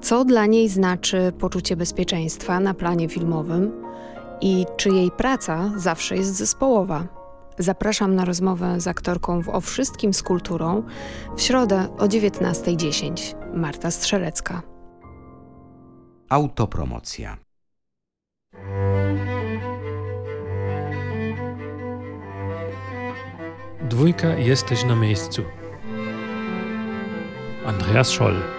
co dla niej znaczy poczucie bezpieczeństwa na planie filmowym i czy jej praca zawsze jest zespołowa. Zapraszam na rozmowę z aktorką w O Wszystkim z Kulturą w środę o 19.10. Marta Strzelecka. Autopromocja. Dwójka jesteś na miejscu. Andreas Scholl.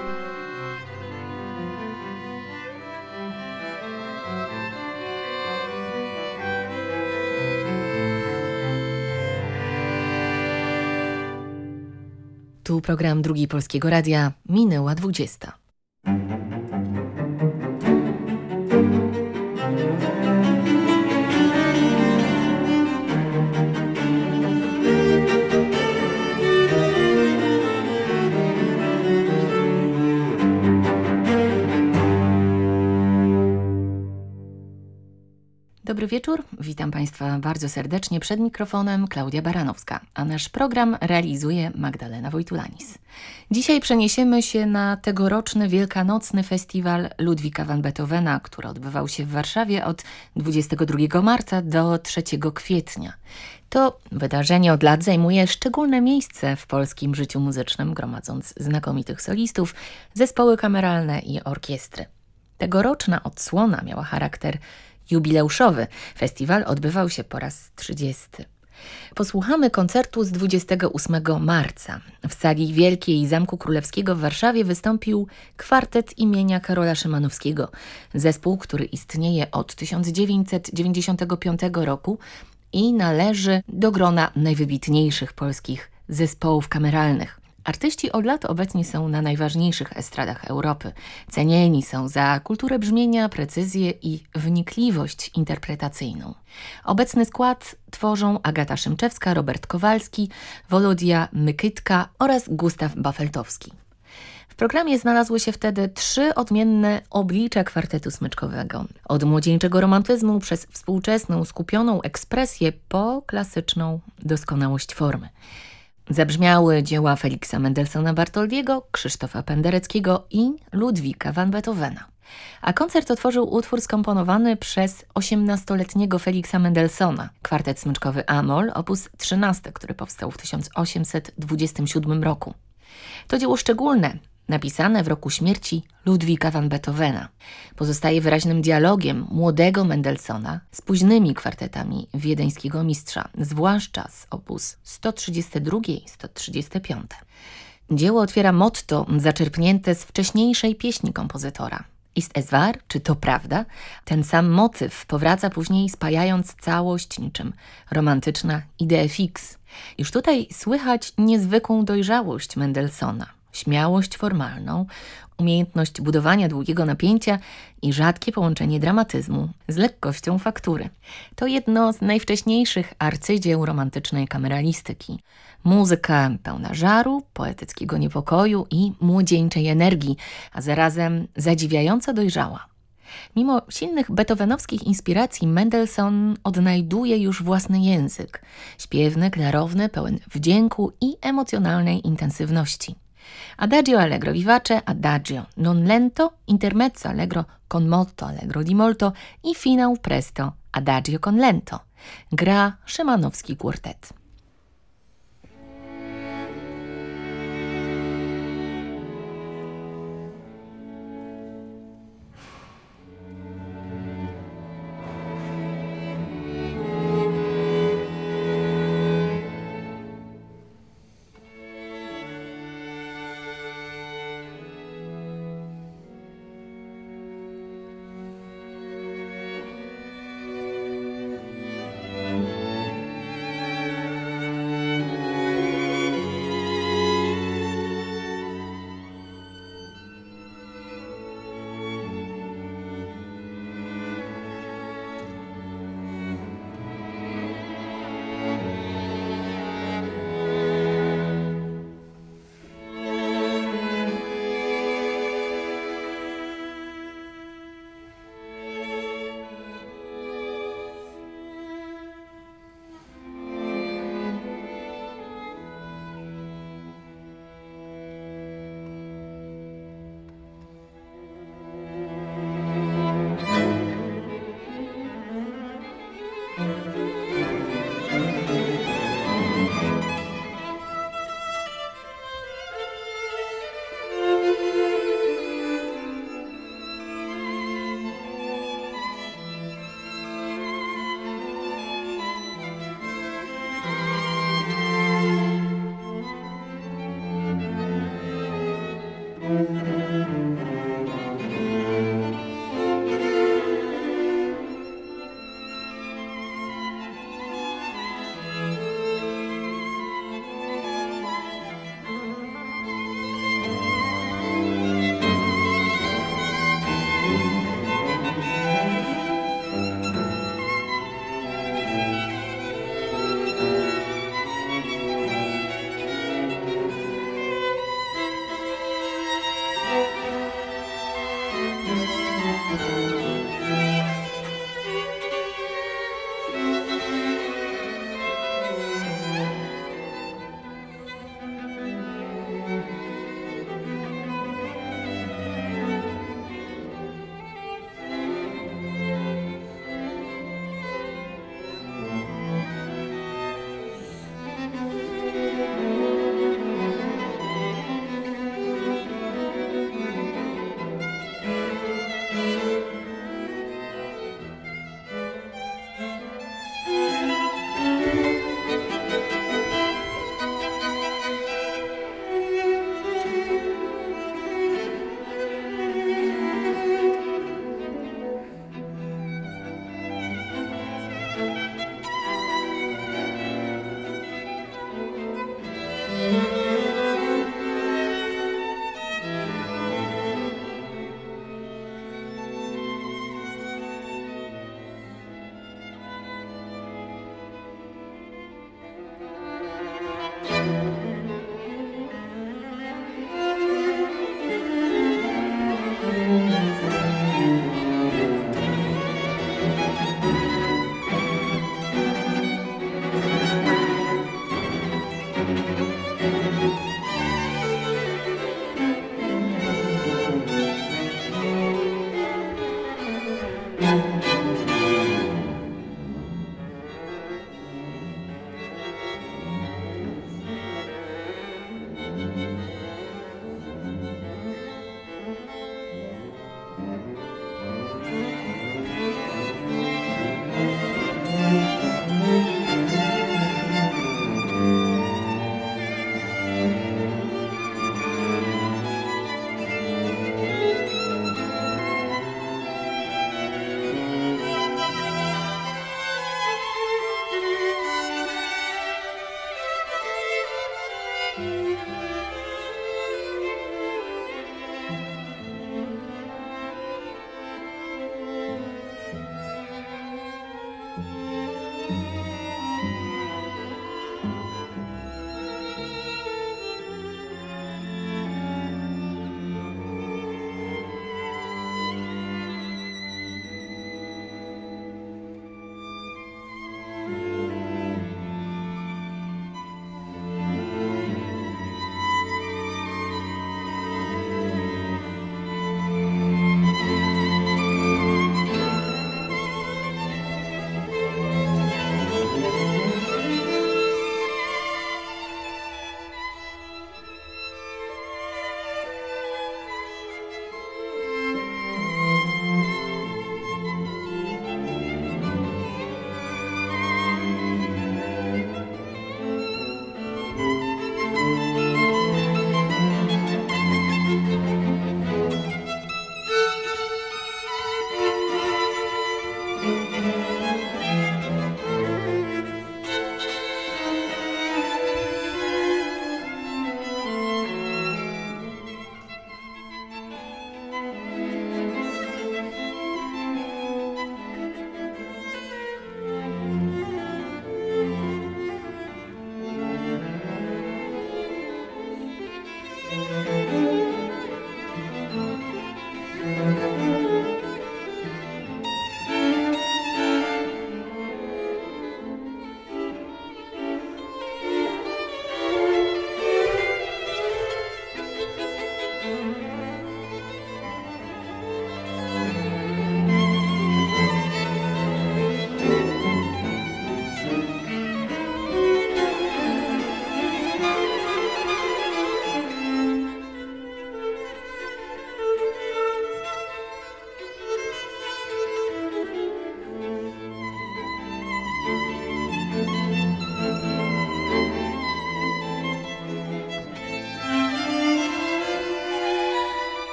Tu program Drugi Polskiego Radia. Minęła 20. Dobry wieczór, witam Państwa bardzo serdecznie przed mikrofonem Klaudia Baranowska, a nasz program realizuje Magdalena Wojtulanis. Dzisiaj przeniesiemy się na tegoroczny wielkanocny festiwal Ludwika van Beethovena, który odbywał się w Warszawie od 22 marca do 3 kwietnia. To wydarzenie od lat zajmuje szczególne miejsce w polskim życiu muzycznym, gromadząc znakomitych solistów, zespoły kameralne i orkiestry. Tegoroczna odsłona miała charakter jubileuszowy. Festiwal odbywał się po raz 30. Posłuchamy koncertu z 28 marca. W sali Wielkiej Zamku Królewskiego w Warszawie wystąpił kwartet imienia Karola Szymanowskiego, zespół, który istnieje od 1995 roku i należy do grona najwybitniejszych polskich zespołów kameralnych. Artyści od lat obecnie są na najważniejszych estradach Europy. Cenieni są za kulturę brzmienia, precyzję i wnikliwość interpretacyjną. Obecny skład tworzą Agata Szymczewska, Robert Kowalski, Wolodia Mykytka oraz Gustaw Bafeltowski. W programie znalazły się wtedy trzy odmienne oblicza kwartetu smyczkowego. Od młodzieńczego romantyzmu przez współczesną, skupioną ekspresję po klasyczną doskonałość formy. Zabrzmiały dzieła Feliksa Mendelssohna Bartoldiego, Krzysztofa Pendereckiego i Ludwika van Beethovena. A koncert otworzył utwór skomponowany przez 18-letniego Feliksa Mendelssohna, kwartet smyczkowy Amol, op. 13, który powstał w 1827 roku. To dzieło szczególne, napisane w roku śmierci Ludwika van Beethovena. Pozostaje wyraźnym dialogiem młodego Mendelssohna z późnymi kwartetami wiedeńskiego mistrza, zwłaszcza z opus 132 i 135. Dzieło otwiera motto zaczerpnięte z wcześniejszej pieśni kompozytora. Ist es wahr? Czy to prawda? Ten sam motyw powraca później spajając całość niczym romantyczna idea fix. Już tutaj słychać niezwykłą dojrzałość Mendelssohna śmiałość formalną, umiejętność budowania długiego napięcia i rzadkie połączenie dramatyzmu z lekkością faktury. To jedno z najwcześniejszych arcydzieł romantycznej kameralistyki. Muzyka pełna żaru, poetyckiego niepokoju i młodzieńczej energii, a zarazem zadziwiająco dojrzała. Mimo silnych beethovenowskich inspiracji, Mendelssohn odnajduje już własny język, śpiewny, klarowny, pełen wdzięku i emocjonalnej intensywności. Adagio allegro vivace, adagio non lento, intermezzo allegro con molto allegro di molto i finał presto, adagio con lento. Gra Szymanowski Quartet.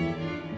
Música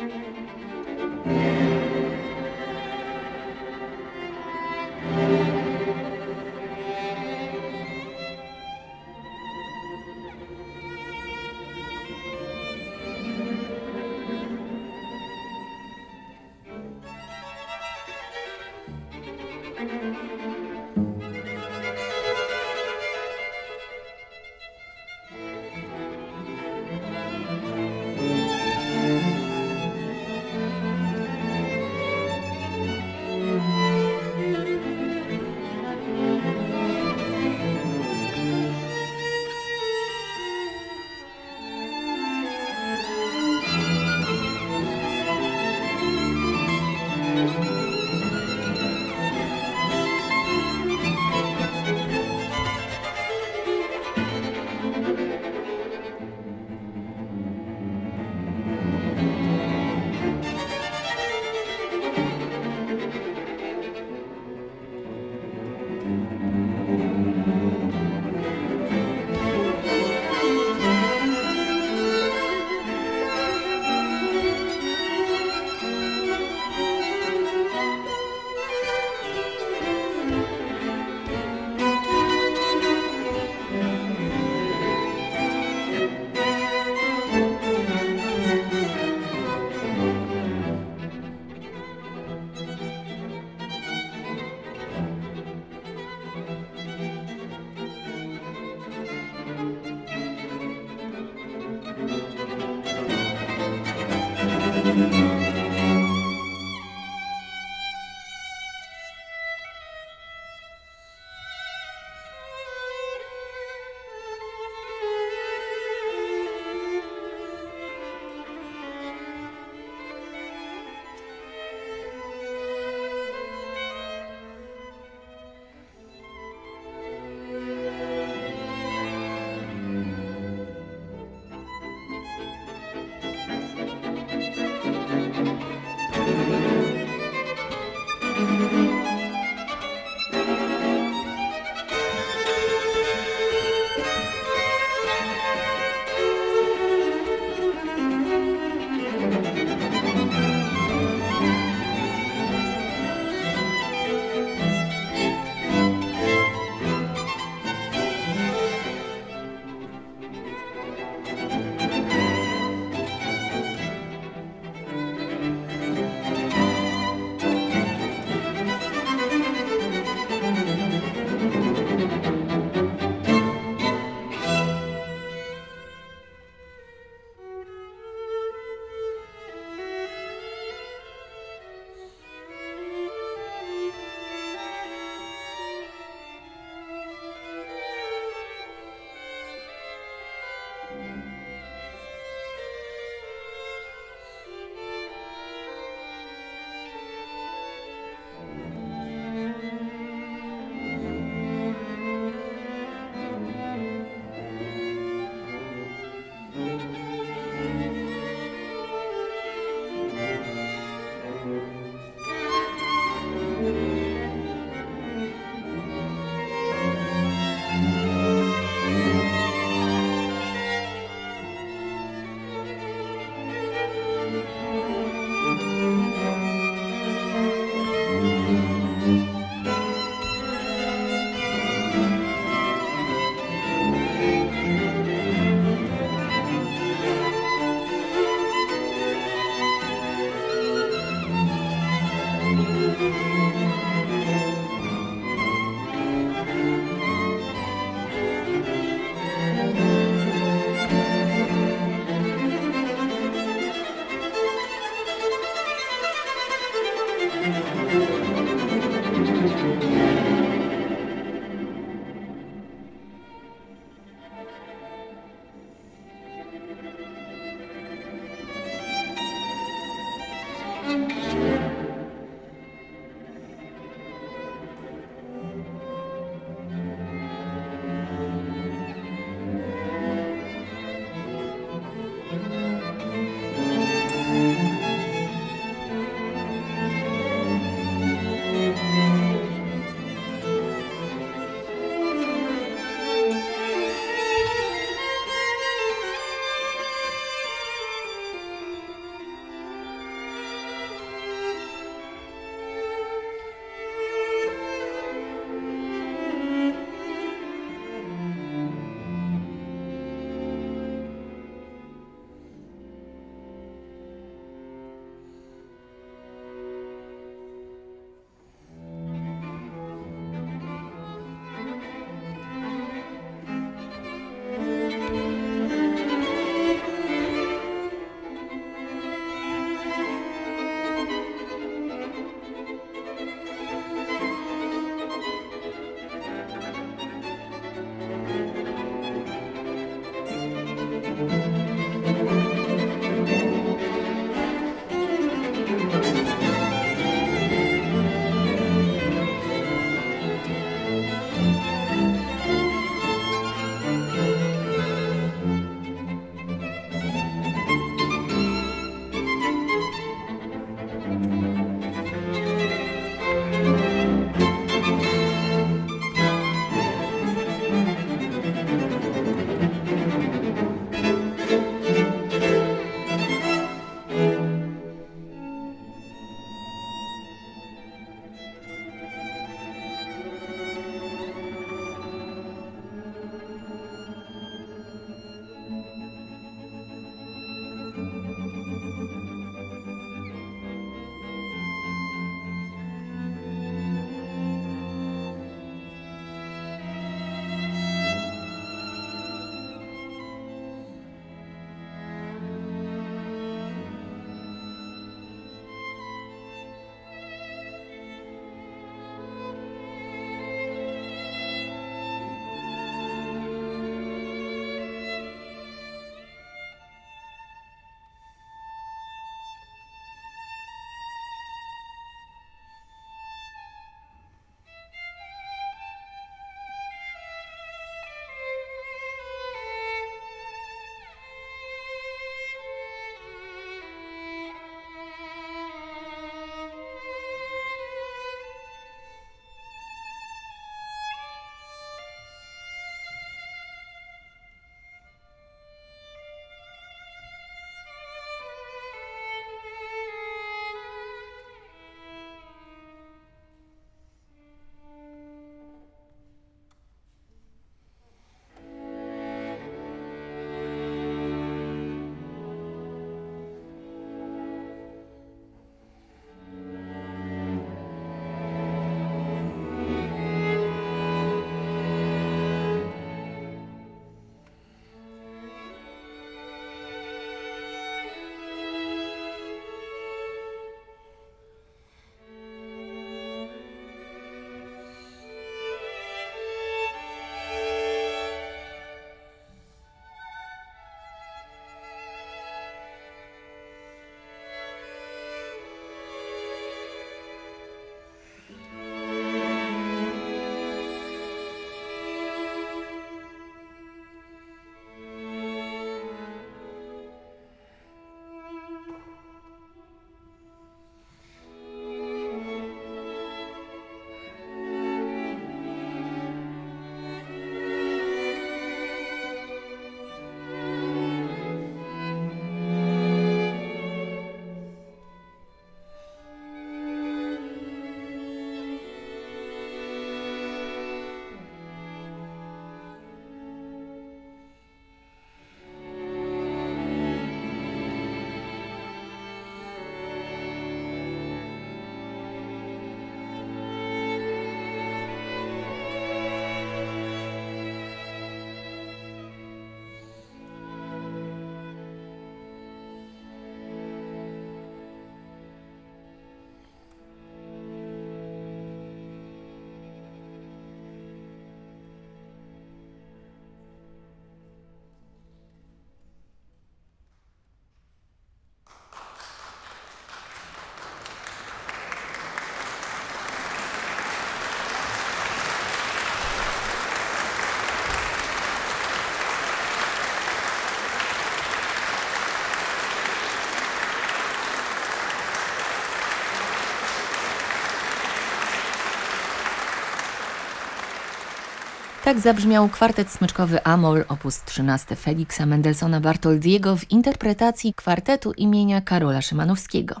Tak zabrzmiał kwartet smyczkowy Amol op. 13 Feliksa Mendelssohna Bartoldiego w interpretacji kwartetu imienia Karola Szymanowskiego.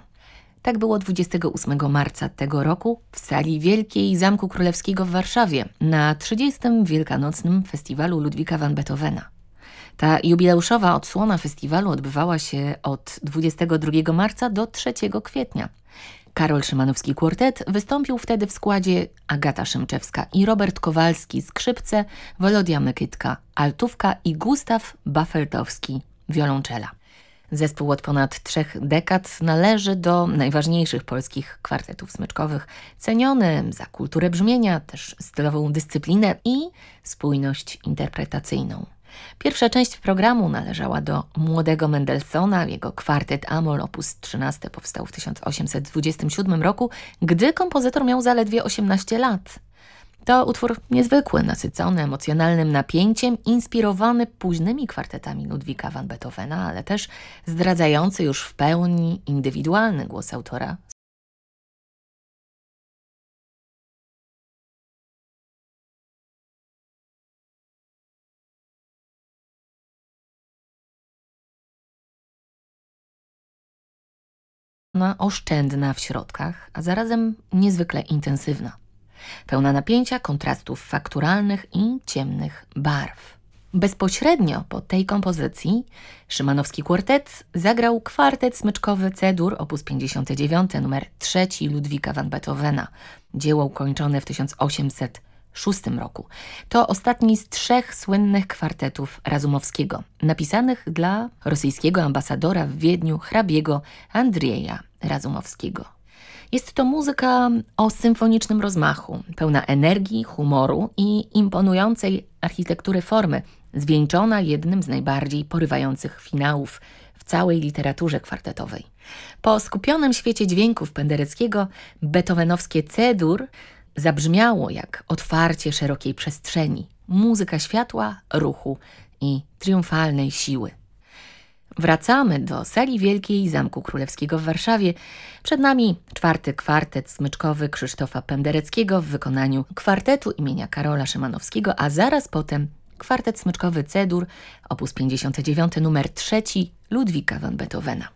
Tak było 28 marca tego roku w sali Wielkiej Zamku Królewskiego w Warszawie na 30. Wielkanocnym Festiwalu Ludwika van Beethovena. Ta jubileuszowa odsłona festiwalu odbywała się od 22 marca do 3 kwietnia. Karol Szymanowski Quartet wystąpił wtedy w składzie Agata Szymczewska i Robert Kowalski skrzypce, Wolodia Mykytka altówka i Gustaw Bafeltowski wiolonczela. Zespół od ponad trzech dekad należy do najważniejszych polskich kwartetów smyczkowych, ceniony za kulturę brzmienia, też stylową dyscyplinę i spójność interpretacyjną. Pierwsza część programu należała do młodego Mendelssohna. Jego kwartet Amol op. 13 powstał w 1827 roku, gdy kompozytor miał zaledwie 18 lat. To utwór niezwykły, nasycony emocjonalnym napięciem, inspirowany późnymi kwartetami Ludwika van Beethovena, ale też zdradzający już w pełni indywidualny głos autora oszczędna w środkach, a zarazem niezwykle intensywna. Pełna napięcia, kontrastów fakturalnych i ciemnych barw. Bezpośrednio po tej kompozycji Szymanowski Quartet zagrał kwartet smyczkowy C-dur op. 59 numer 3 Ludwika van Beethovena, dzieło ukończone w 1806 roku. To ostatni z trzech słynnych kwartetów Razumowskiego, napisanych dla rosyjskiego ambasadora w Wiedniu hrabiego Andrieja Razumowskiego. Jest to muzyka o symfonicznym rozmachu, pełna energii, humoru i imponującej architektury formy, zwieńczona jednym z najbardziej porywających finałów w całej literaturze kwartetowej. Po skupionym świecie dźwięków Pendereckiego, beethovenowskie C-dur zabrzmiało jak otwarcie szerokiej przestrzeni, muzyka światła, ruchu i triumfalnej siły. Wracamy do sali wielkiej Zamku Królewskiego w Warszawie. Przed nami czwarty kwartet smyczkowy Krzysztofa Pendereckiego w wykonaniu kwartetu imienia Karola Szymanowskiego, a zaraz potem kwartet smyczkowy Cedur, op. 59 numer 3 Ludwika van Beethovena.